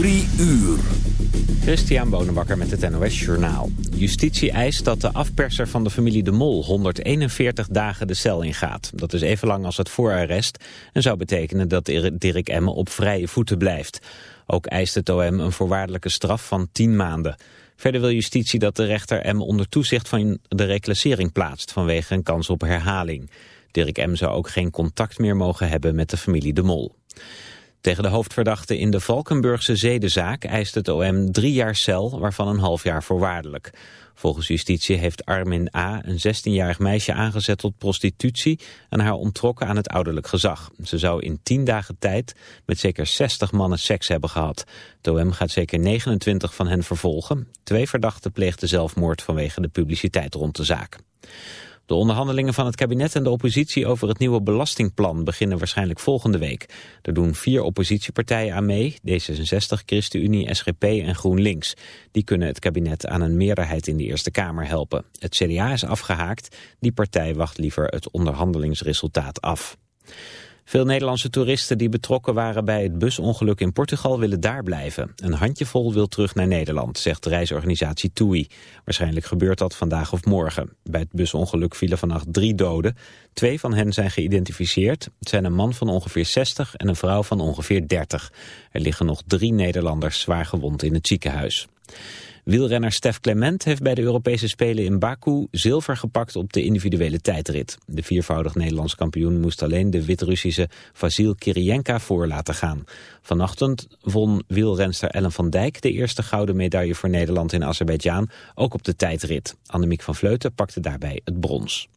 Drie uur. Christian Bonenbakker met het NOS Journaal. Justitie eist dat de afperser van de familie De Mol 141 dagen de cel ingaat. Dat is even lang als het voorarrest en zou betekenen dat Dirk M. op vrije voeten blijft. Ook eist het OM een voorwaardelijke straf van 10 maanden. Verder wil justitie dat de rechter M. onder toezicht van de reclassering plaatst vanwege een kans op herhaling. Dirk M. zou ook geen contact meer mogen hebben met de familie De Mol. Tegen de hoofdverdachte in de Valkenburgse zedenzaak eist het OM drie jaar cel, waarvan een half jaar voorwaardelijk. Volgens justitie heeft Armin A. een 16-jarig meisje aangezet tot prostitutie en haar ontrokken aan het ouderlijk gezag. Ze zou in 10 dagen tijd met zeker 60 mannen seks hebben gehad. Het OM gaat zeker 29 van hen vervolgen. Twee verdachten pleegden zelfmoord vanwege de publiciteit rond de zaak. De onderhandelingen van het kabinet en de oppositie over het nieuwe belastingplan beginnen waarschijnlijk volgende week. Er doen vier oppositiepartijen aan mee, D66, ChristenUnie, SGP en GroenLinks. Die kunnen het kabinet aan een meerderheid in de Eerste Kamer helpen. Het CDA is afgehaakt, die partij wacht liever het onderhandelingsresultaat af. Veel Nederlandse toeristen die betrokken waren bij het busongeluk in Portugal willen daar blijven. Een handjevol wil terug naar Nederland, zegt reisorganisatie TUI. Waarschijnlijk gebeurt dat vandaag of morgen. Bij het busongeluk vielen vannacht drie doden. Twee van hen zijn geïdentificeerd. Het zijn een man van ongeveer 60 en een vrouw van ongeveer 30. Er liggen nog drie Nederlanders zwaar gewond in het ziekenhuis. Wielrenner Stef Clement heeft bij de Europese Spelen in Baku zilver gepakt op de individuele tijdrit. De viervoudig Nederlands kampioen moest alleen de Wit-Russische Vasil Kirienka voor laten gaan. Vanochtend won wielrenster Ellen van Dijk de eerste gouden medaille voor Nederland in Azerbeidzjan, ook op de tijdrit. Annemiek van Vleuten pakte daarbij het brons.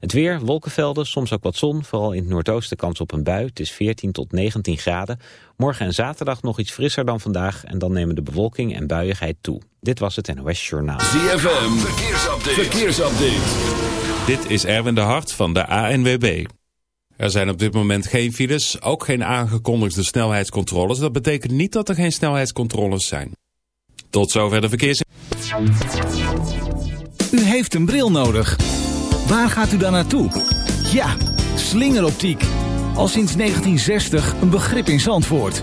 Het weer, wolkenvelden, soms ook wat zon, vooral in het noordoosten kans op een bui. Het is 14 tot 19 graden. Morgen en zaterdag nog iets frisser dan vandaag en dan nemen de bewolking en buiigheid toe. Dit was het NOS Journaal. ZFM, verkeersupdate. verkeersupdate. Dit is Erwin de Hart van de ANWB. Er zijn op dit moment geen files, ook geen aangekondigde snelheidscontroles. Dat betekent niet dat er geen snelheidscontroles zijn. Tot zover de verkeers... U heeft een bril nodig. Waar gaat u dan naartoe? Ja, slingeroptiek. Al sinds 1960 een begrip in Zandvoort.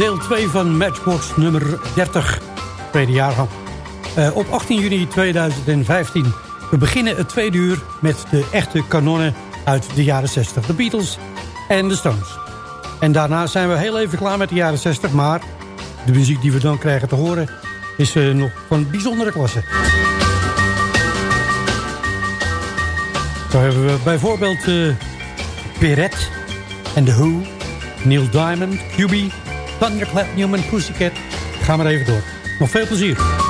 deel 2 van Matchbox nummer 30, tweede jaargang. Uh, op 18 juni 2015. We beginnen het tweede uur met de echte kanonnen uit de jaren 60. De Beatles en de Stones. En daarna zijn we heel even klaar met de jaren 60, maar de muziek die we dan krijgen te horen is uh, nog van bijzondere klasse. Zo hebben we bijvoorbeeld uh, en The Who, Neil Diamond, QB, Thunderclap Newman Pussycat. Ga maar even door. Nog veel plezier.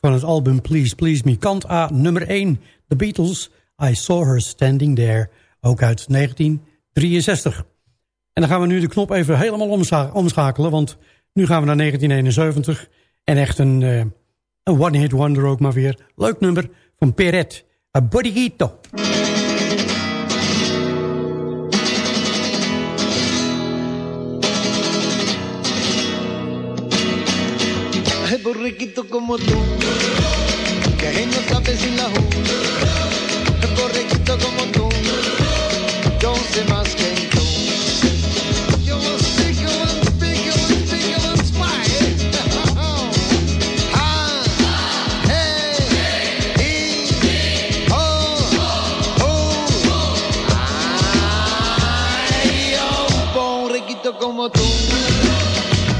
van het album Please Please Me. Kant A, nummer 1, The Beatles, I Saw Her Standing There, ook uit 1963. En dan gaan we nu de knop even helemaal omschakelen. Want nu gaan we naar 1971. En echt een, uh, een one-hit wonder ook maar weer. Leuk nummer van Peret. A. borriquito como tú, que no sabe sin la ju. Borriquito como tú, yo sé más que tú. Yo sé que one speak, one speak, one smile. Ah, hey, e, oh, oh. Ay, oh, borriquito como tú,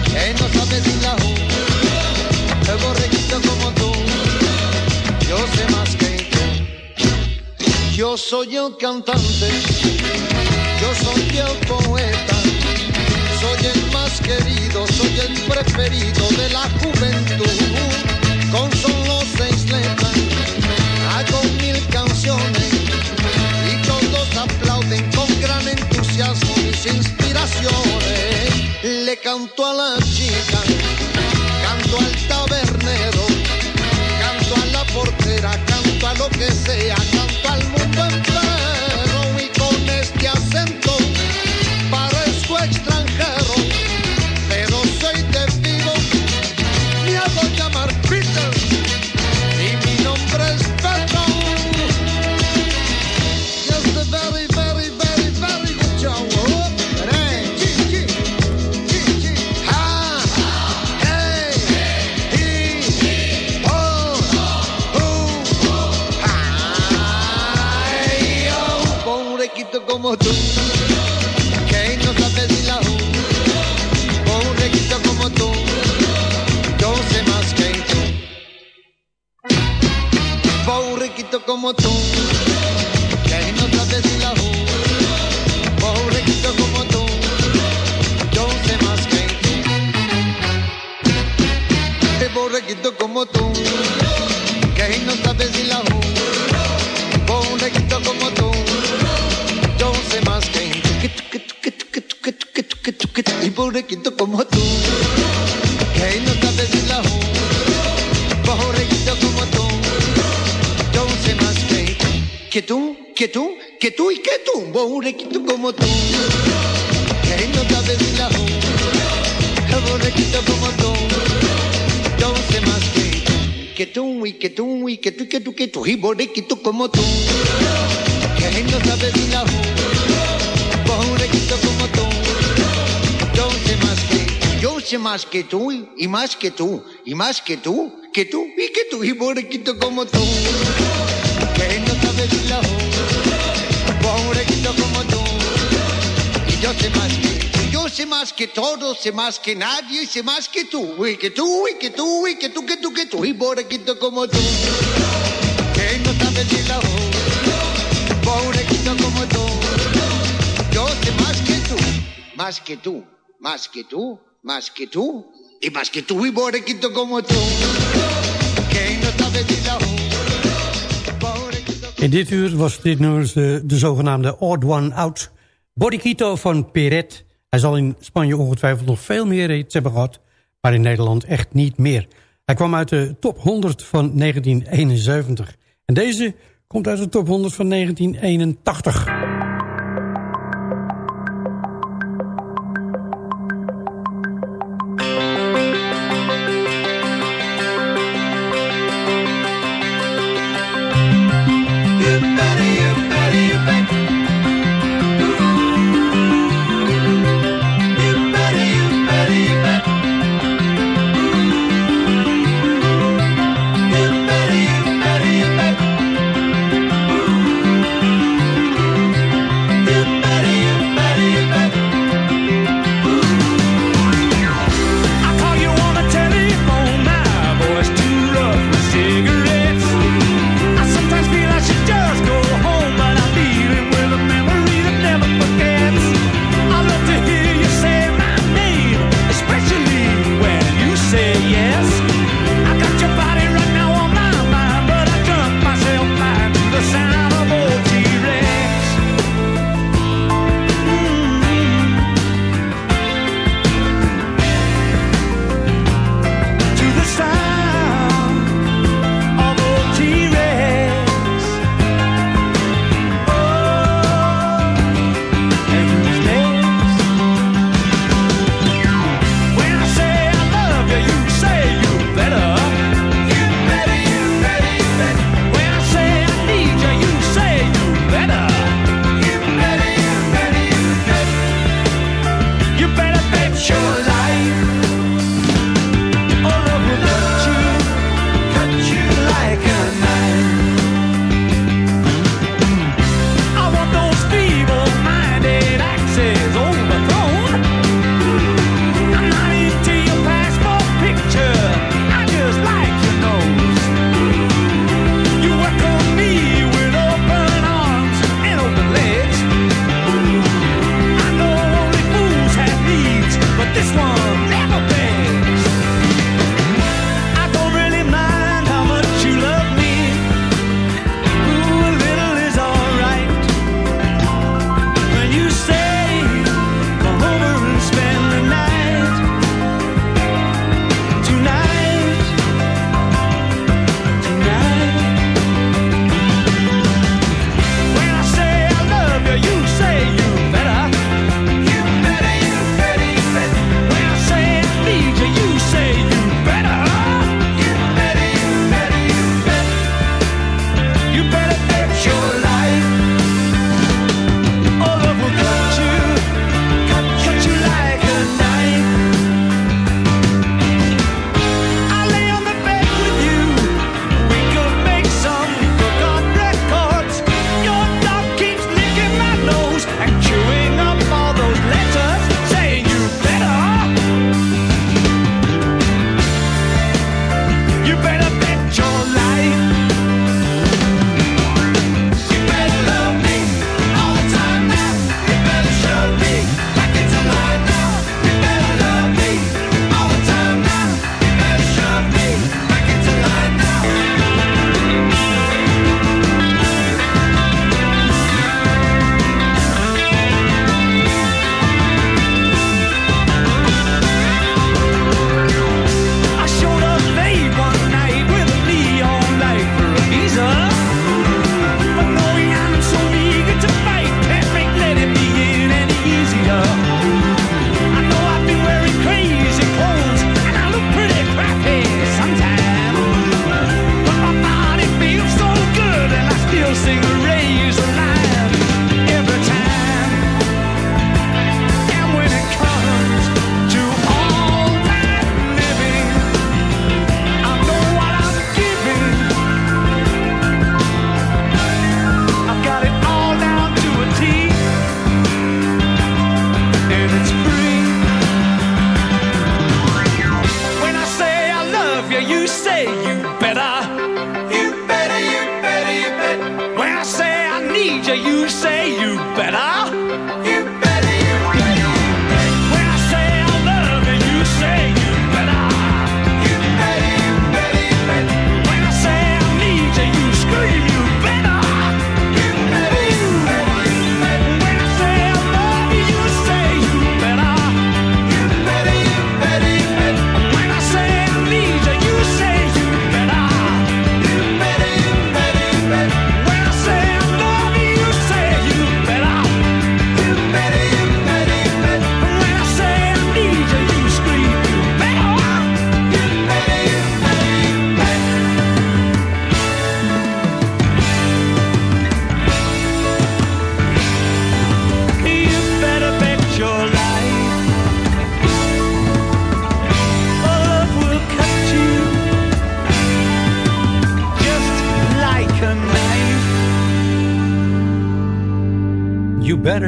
que no sabe sin la Yo soy el cantante, yo soy el poeta, soy el más querido, soy el preferido de la juventud. Con solo seis letras, hago mil canciones y todos aplauden con gran entusiasmo mis inspiraciones. Le canto a la chica canto al tabernero, canto a la portera, canto a lo que sea, como tú, que no sabes ni la ju. Pobrequito como tú, yo sé más que tú. Pobrequito como tú, que no sabes ni la ju. Pobrequito como tú, yo sé más que tú. Qué borrequito como tú, no sabes ni la ju. Borrequito como tú yo sé más que tú, que tú y que tú y que tú y que tú que tú y borrequito como tú, que no sabes ni la sé más que tú y- y más que tú y más que tú, que tú y que tú y borrequito como tú, que no sabes ni la borrequito como tú, y yo sé más que tú. Yo sé más que todo, sé más que nadie, sé más que tú, y que tú, y que tú, y que tú, que tú, que tú, y borrequito como tú, que no sabes ni la borrequito como tú, yo sé más que tú, más que tú, más que tú, más que tú, y más que tú, y como tú, In dit uur was dit nummer de, de zogenaamde Odd One Out. Boriquito van Peret. Hij zal in Spanje ongetwijfeld nog veel meer hits hebben gehad. Maar in Nederland echt niet meer. Hij kwam uit de top 100 van 1971. En deze komt uit de top 100 van 1981.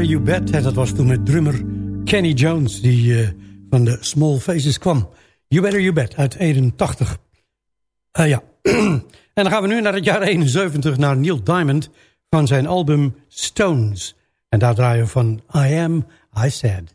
You Bet. Dat was toen met drummer Kenny Jones die uh, van de Small Faces kwam. You Better You Bet uit 81. Uh, ja. en dan gaan we nu naar het jaar 71 naar Neil Diamond van zijn album Stones. En daar draaien we van I Am, I Said.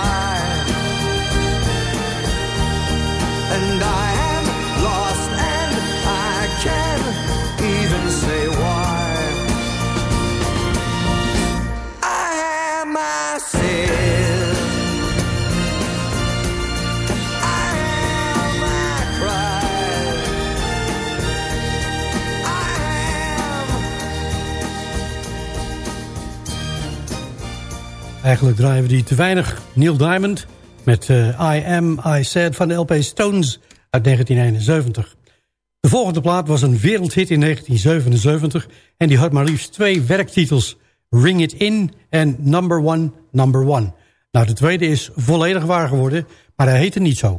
Eigenlijk draaien we die te weinig. Neil Diamond met uh, I Am, I Said van de LP Stones uit 1971. De volgende plaat was een wereldhit in 1977 en die had maar liefst twee werktitels. Ring It In en Number One, Number One. Nou, de tweede is volledig waar geworden, maar hij heette niet zo.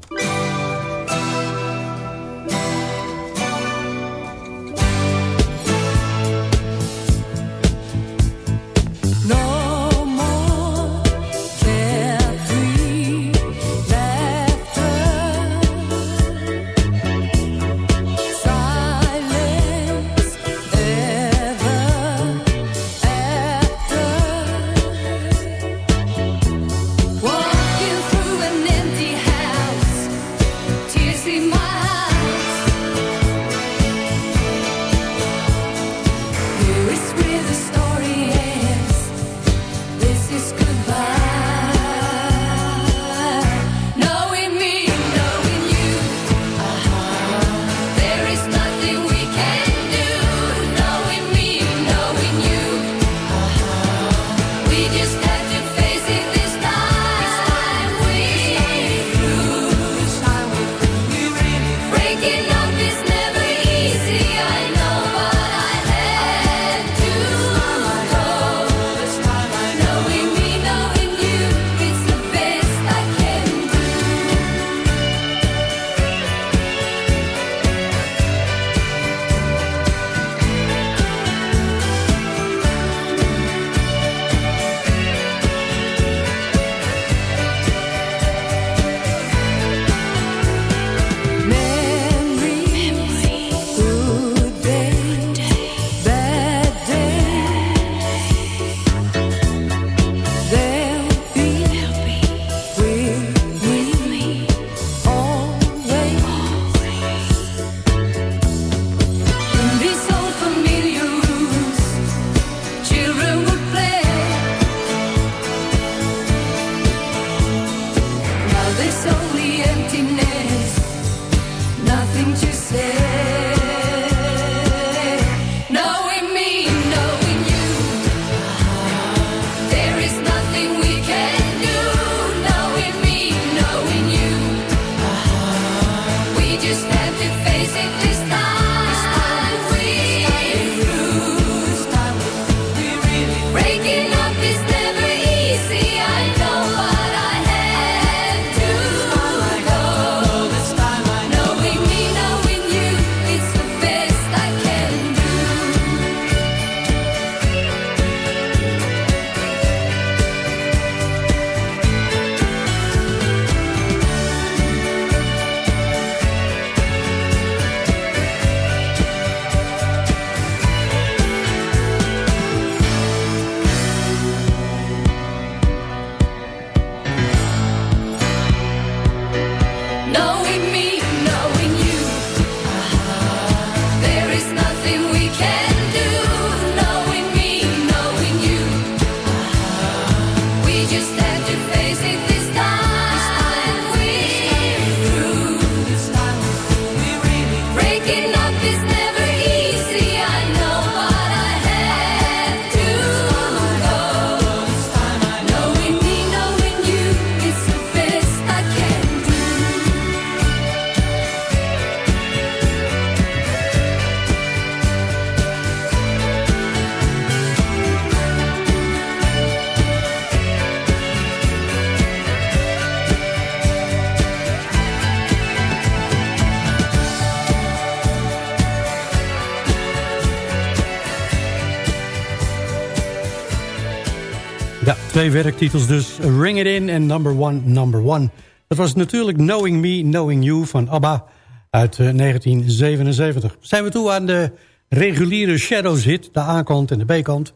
Twee werktitels dus, Ring It In en Number One, Number One. Dat was natuurlijk Knowing Me, Knowing You van ABBA uit eh, 1977. Zijn we toe aan de reguliere Shadows hit, de A-kant en de B-kant.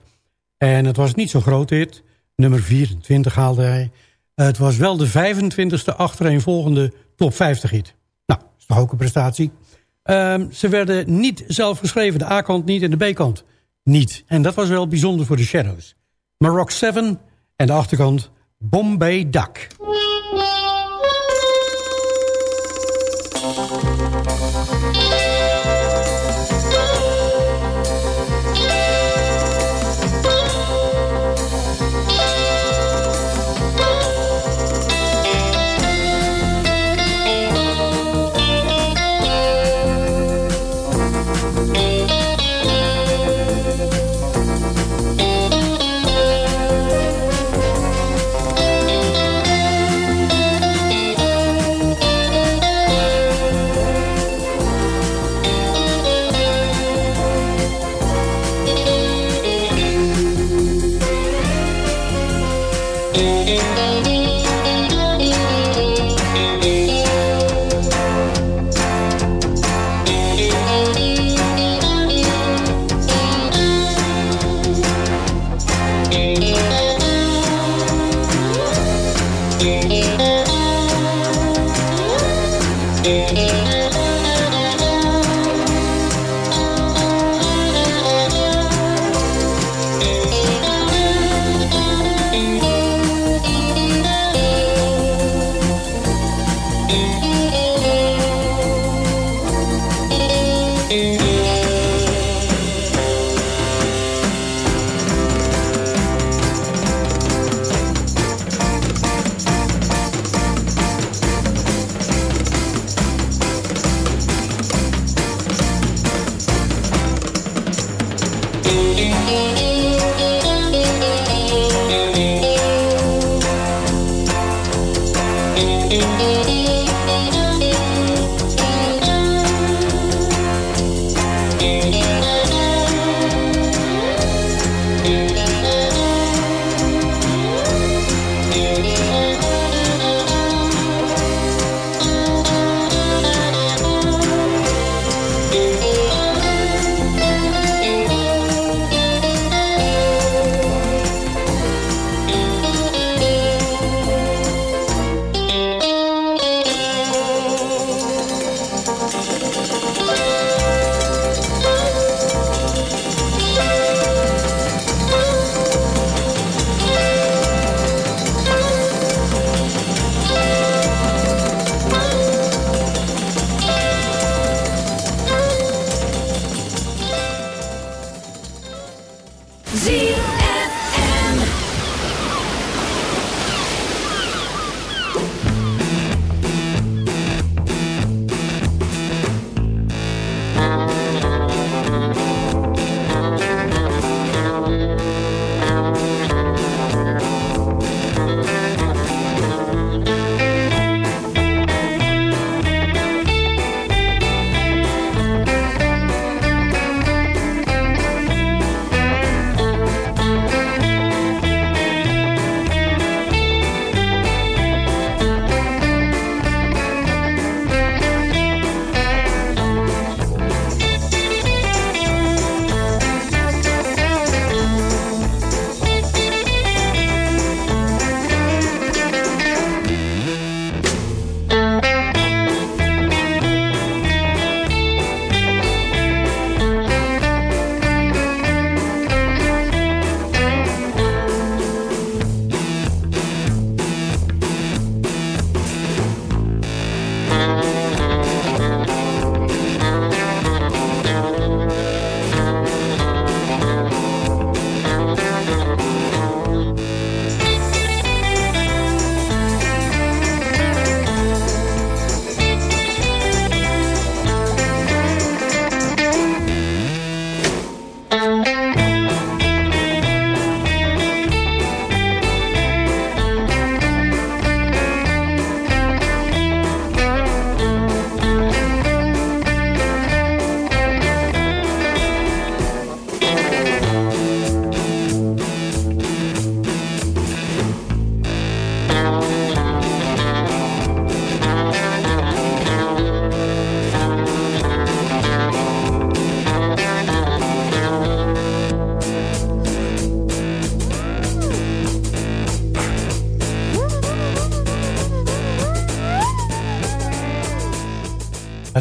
En het was niet zo'n groot hit, nummer 24 haalde hij. Het was wel de 25e achtereenvolgende top 50 hit. Nou, dat is toch ook een prestatie. Ehm, ze werden niet zelf geschreven, de A-kant niet en de B-kant niet. En dat was wel bijzonder voor de Shadows. Maar Rock 7 en de achterkant Bombay Duck.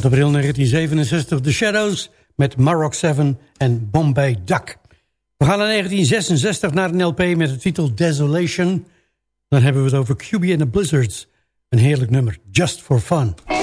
april 1967 The Shadows met Maroc 7 en Bombay Duck. We gaan naar 1966 naar een LP met de titel Desolation. Dan hebben we het over QB and the Blizzards. Een heerlijk nummer, Just for Fun.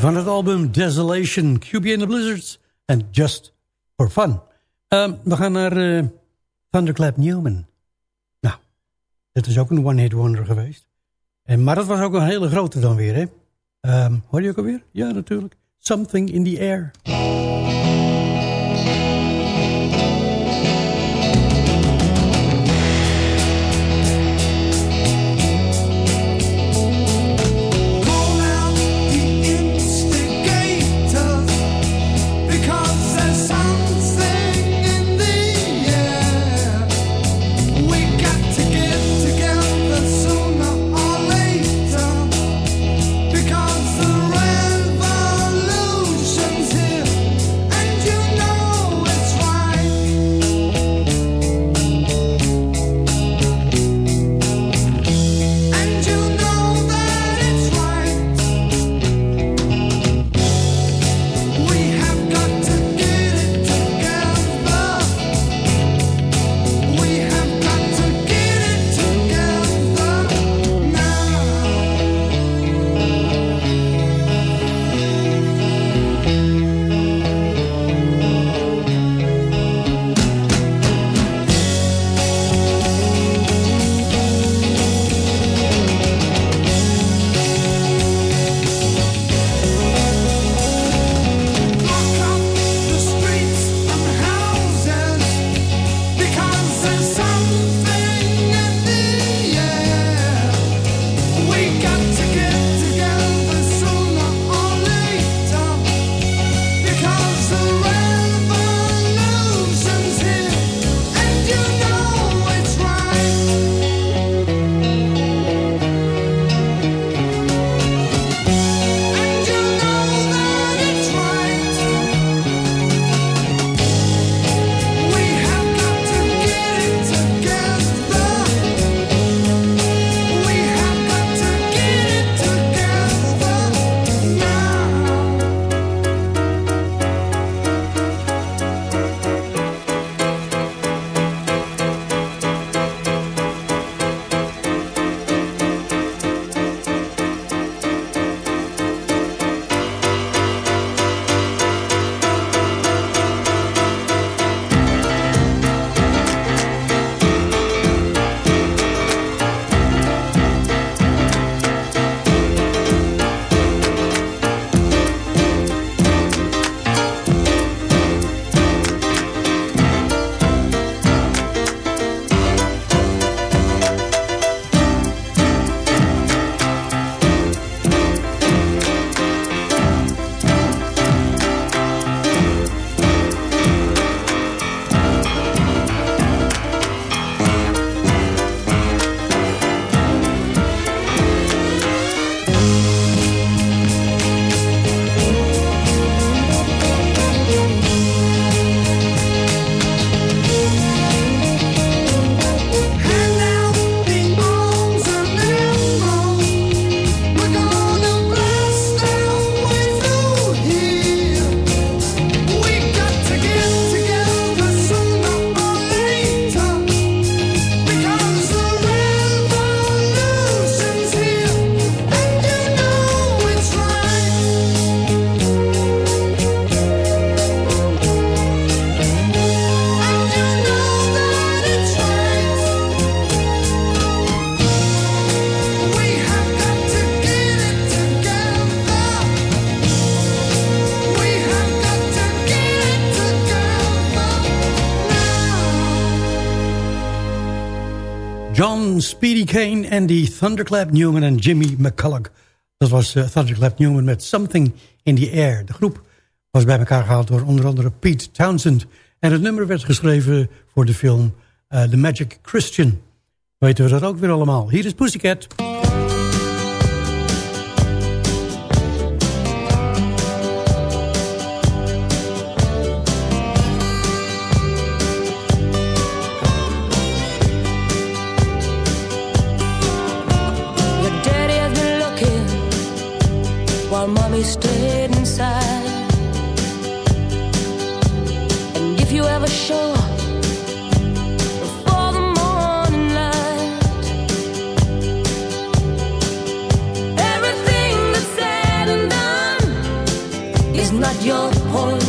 van het album Desolation, QB and the Blizzards en Just for Fun. Ehm, we gaan naar eh, Thunderclap Newman. Nou, dat is ook een one-hit wonder geweest. En, maar dat was ook een hele grote dan weer, hè? Um, hoor je ook alweer? Ja, natuurlijk. Something in the Air. Speedy Kane en die Thunderclap Newman en Jimmy McCulloch. Dat was eh, Thunderclap Newman met Something in the Air. De groep was bij elkaar gehaald door onder andere Pete Townsend. En het nummer werd geschreven voor de film eh, The Magic Christian. Weten we dat ook weer allemaal. Hier is Pussycat. mommy stayed inside. And if you ever show up before the morning light, everything that's said and done is not your point.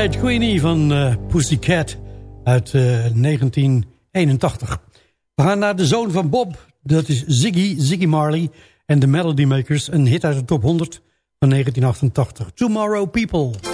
Night Queenie van uh, Pussycat uit eh, 1981. We gaan naar de zoon van Bob. Dat is Ziggy, Ziggy Marley en de Melody Makers. Een hit uit de top 100 van 1988. Tomorrow People.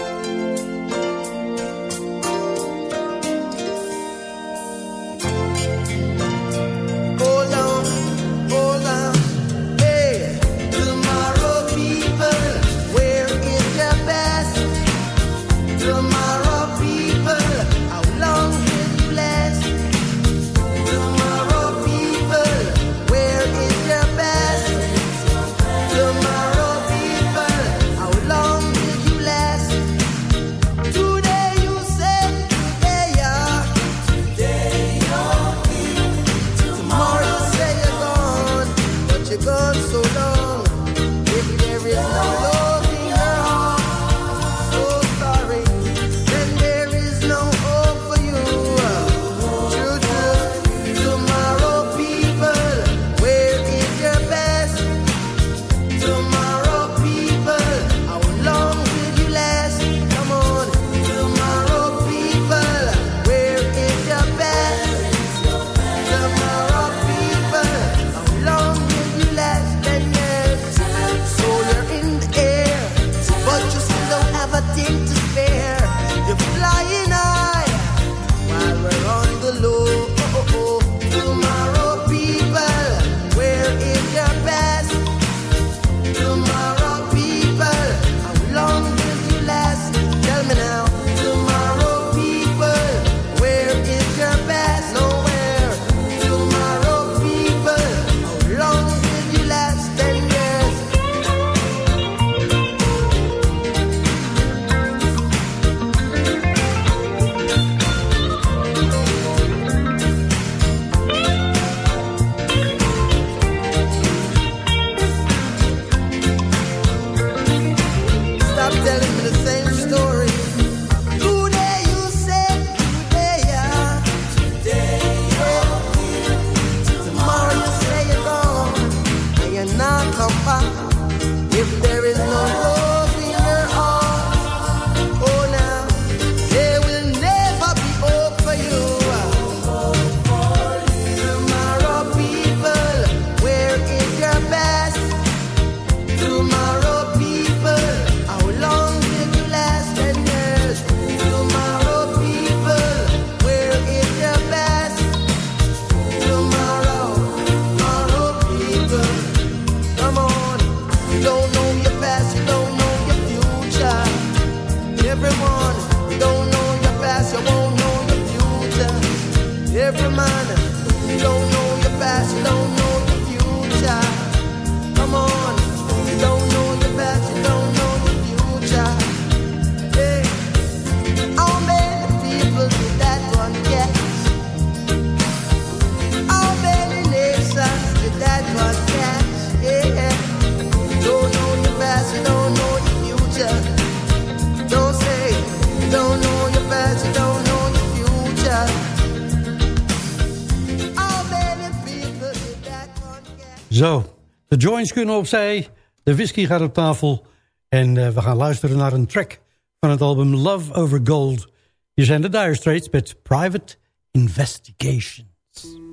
De joints kunnen opzij. De whisky gaat op tafel. En eh, we gaan luisteren naar een track van het album Love Over Gold. Hier zijn de Dire Straits met Private Investigations.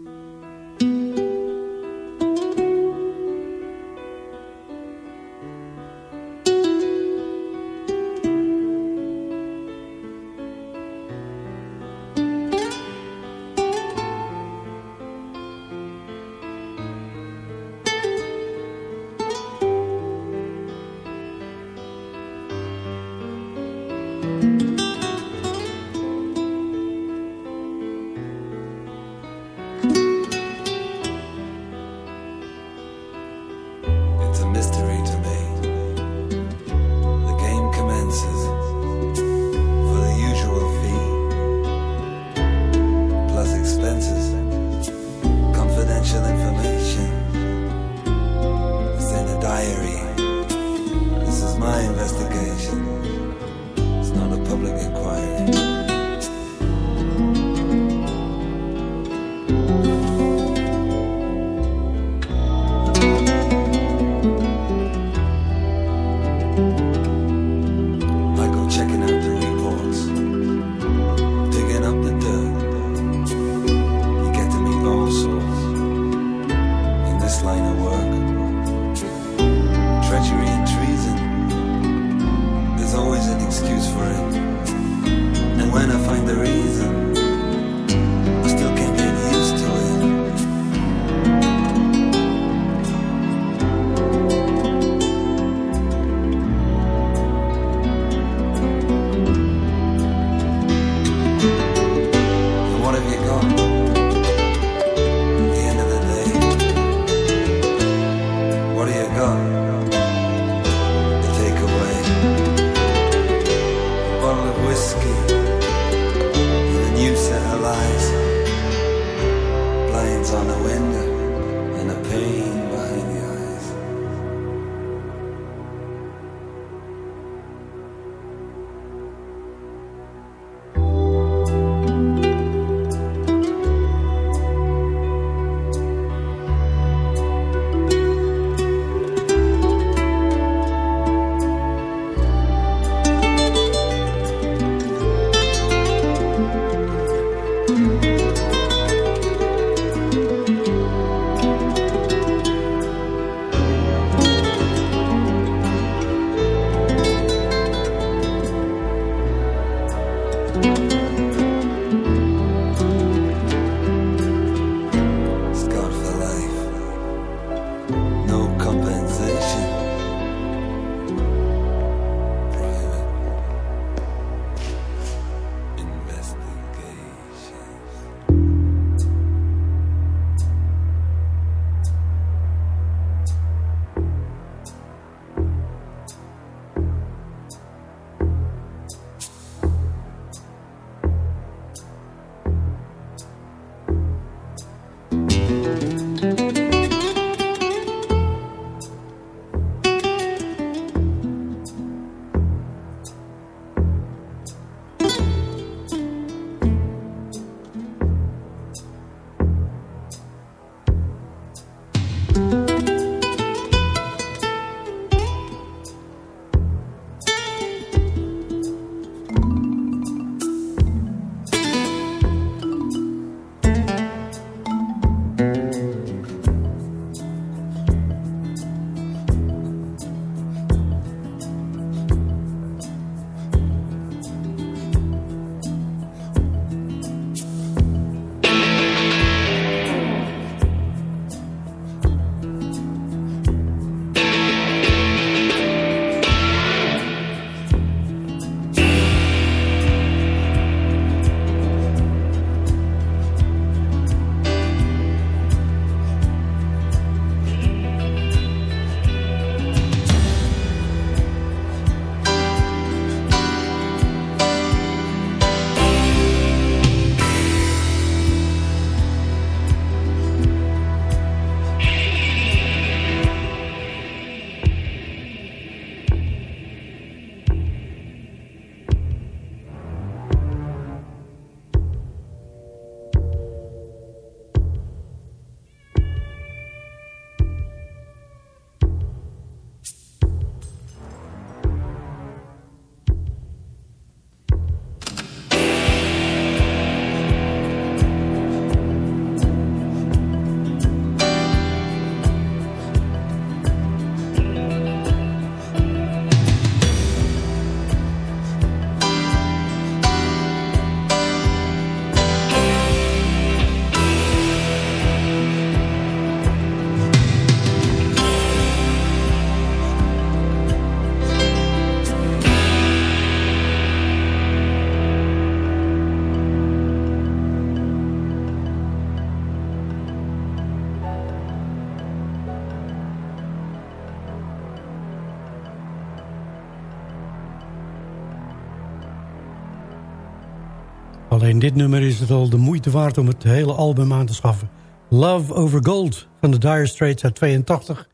Dit nummer is het al de moeite waard om het hele album aan te schaffen. Love Over Gold van de Dire Straits uit 82.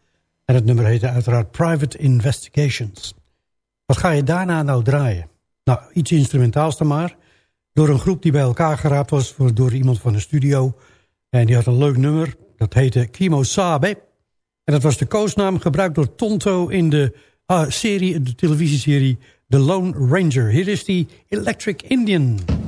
En het nummer heette uiteraard Private Investigations. Wat ga je daarna nou draaien? Nou, iets instrumentaals dan maar. Door een groep die bij elkaar geraapt was door iemand van de studio. En die had een leuk nummer. Dat heette Kimo Sabe. En dat was de koosnaam gebruikt door Tonto in de ah, serie, de televisieserie The Lone Ranger. Hier is die Electric Indian.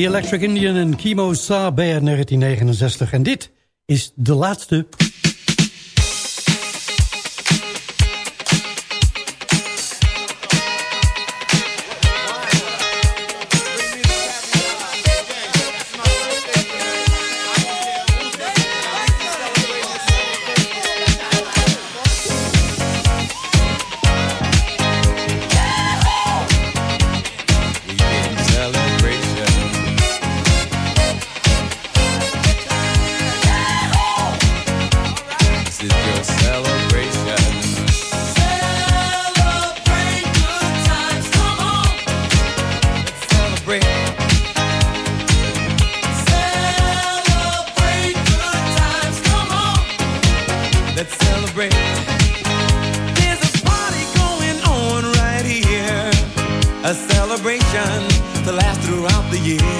The Electric Indian en Sabe uit 1969. En dit is de laatste celebrate. Celebrate good times, come on. Let's celebrate. There's a party going on right here. A celebration to last throughout the years.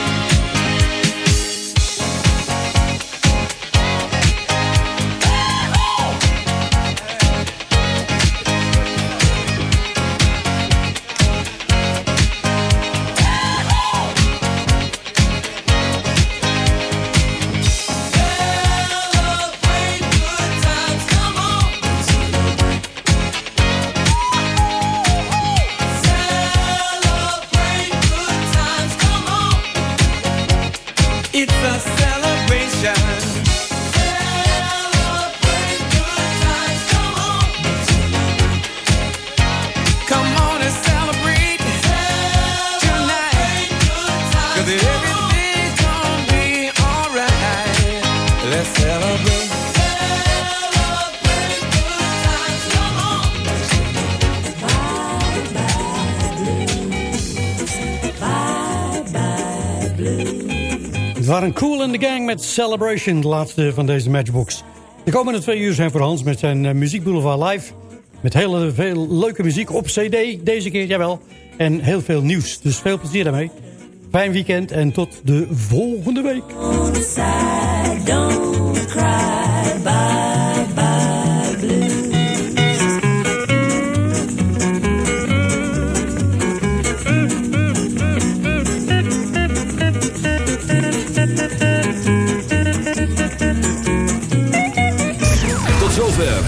Met Celebration, de laatste van deze matchbox. De komende twee uur zijn voor Hans met zijn uh, Muziek Boulevard Live. Met heel veel leuke muziek op cd, deze keer, jawel. En heel veel nieuws, dus veel plezier daarmee. Fijn weekend en tot de volgende week.